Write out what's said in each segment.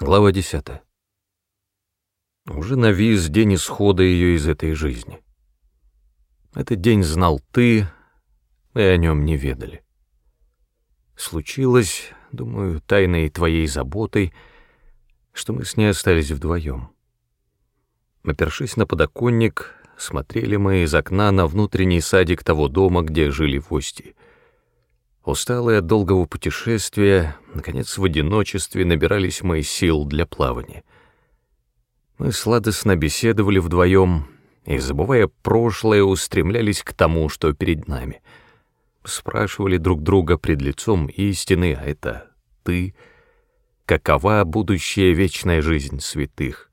Глава 10. Уже навис день исхода ее из этой жизни. Этот день знал ты, и о нем не ведали. Случилось, думаю, тайной твоей заботой, что мы с ней остались вдвоем. Опершись на подоконник, смотрели мы из окна на внутренний садик того дома, где жили в Ости. Усталые от долгого путешествия, наконец в одиночестве набирались мои сил для плавания. Мы сладостно беседовали вдвоем и, забывая прошлое, устремлялись к тому, что перед нами. Спрашивали друг друга пред лицом истины, а это ты, какова будущая вечная жизнь святых.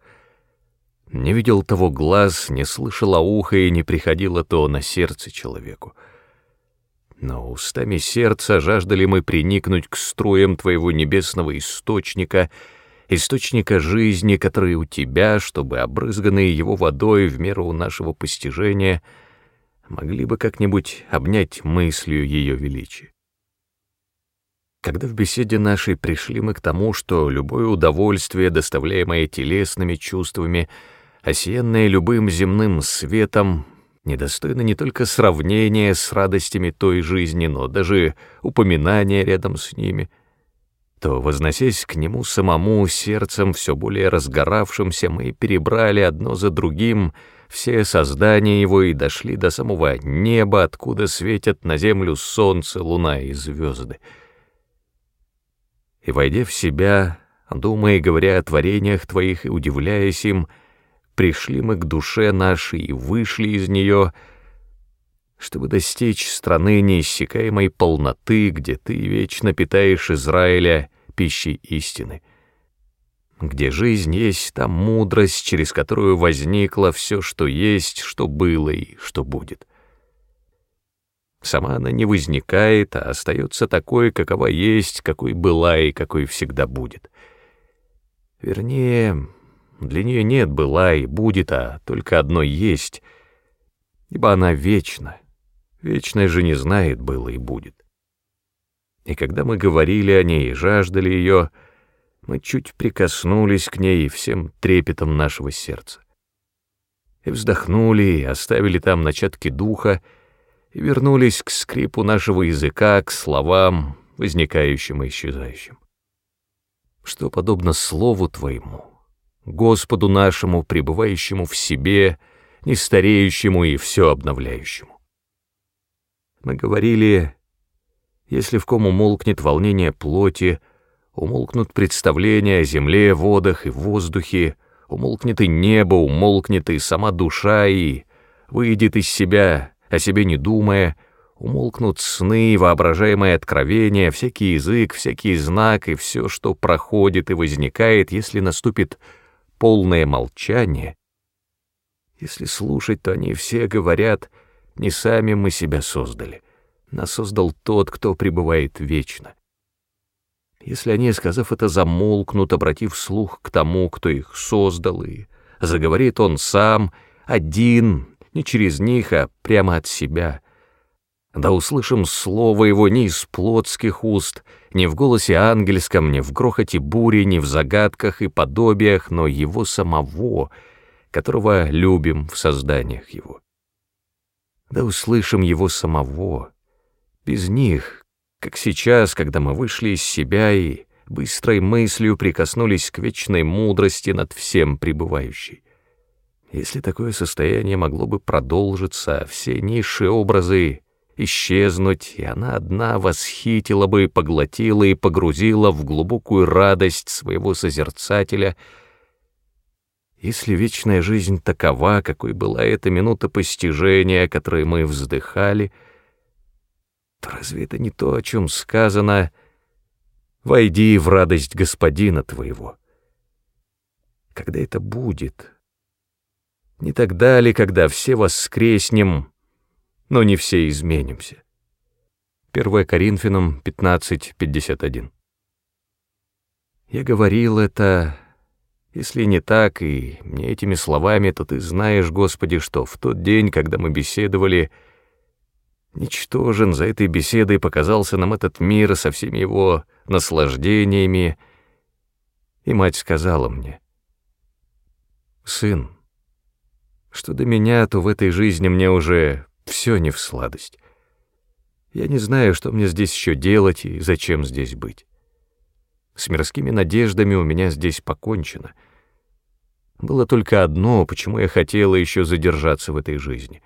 Не видел того глаз, не слышало ухо и не приходило то на сердце человеку. Но устами сердца жаждали мы приникнуть к струям Твоего небесного источника, источника жизни, который у Тебя, чтобы обрызганные его водой в меру нашего постижения, могли бы как-нибудь обнять мыслью ее величия. Когда в беседе нашей пришли мы к тому, что любое удовольствие, доставляемое телесными чувствами, осиянное любым земным светом, недостойно не только сравнения с радостями той жизни, но даже упоминания рядом с ними, то, возносясь к нему самому сердцем все более разгоравшимся, мы перебрали одно за другим все создания его и дошли до самого неба, откуда светят на землю солнце, луна и звезды. И, войдя в себя, думая и говоря о творениях твоих и удивляясь им, — пришли мы к душе нашей и вышли из нее, чтобы достичь страны неиссякаемой полноты, где ты вечно питаешь Израиля пищей истины, где жизнь есть та мудрость, через которую возникло все, что есть, что было и что будет. Сама она не возникает, а остается такой, какова есть, какой была и какой всегда будет. Вернее, для нее нет была и будет, а только одно есть, ибо она вечна. Вечная же не знает было и будет. И когда мы говорили о ней и жаждали ее, мы чуть прикоснулись к ней всем трепетом нашего сердца. И вздохнули, и оставили там начатки духа, и вернулись к скрипу нашего языка, к словам, возникающим и исчезающим. Что подобно слову твоему — Господу нашему, пребывающему в себе, нестареющему и все обновляющему. Мы говорили, если в ком умолкнет волнение плоти, умолкнут представления о земле, водах и воздухе, умолкнет и небо, умолкнет и сама душа, и выйдет из себя, о себе не думая, умолкнут сны, воображаемые откровения, всякий язык, всякий знак и все, что проходит и возникает, если наступит полное молчание. Если слушать, то они все говорят, не сами мы себя создали, нас создал тот, кто пребывает вечно. Если они, сказав это, замолкнут, обратив слух к тому, кто их создал, и заговорит он сам, один, не через них, а прямо от себя — да услышим слово его не из плотских уст, не в голосе ангельском, не в грохоте бури, не в загадках и подобиях, но его самого, которого любим в созданиях его. Да услышим его самого, без них, как сейчас, когда мы вышли из себя и быстрой мыслью прикоснулись к вечной мудрости над всем пребывающей. Если такое состояние могло бы продолжиться, все низшие образы исчезнуть, и она одна восхитила бы, поглотила и погрузила в глубокую радость своего созерцателя. Если вечная жизнь такова, какой была эта минута постижения, которой мы вздыхали, то разве это не то, о чем сказано «Войди в радость господина твоего»? Когда это будет? Не тогда ли, когда все воскреснем, но не все изменимся. 1 Коринфянам 15.51 Я говорил это, если не так, и не этими словами, то ты знаешь, Господи, что в тот день, когда мы беседовали, ничтожен за этой беседой показался нам этот мир со всеми его наслаждениями, И мать сказала мне, «Сын, что до меня, то в этой жизни мне уже все не в сладость. Я не знаю, что мне здесь еще делать и зачем здесь быть. С мирскими надеждами у меня здесь покончено. Было только одно, почему я хотела еще задержаться в этой жизни.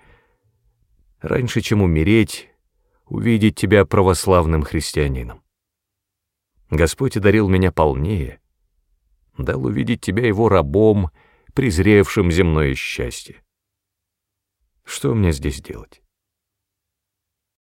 Раньше, чем умереть, увидеть тебя православным христианином. Господь одарил меня полнее, дал увидеть тебя его рабом, презревшим земное счастье. Что мне здесь делать?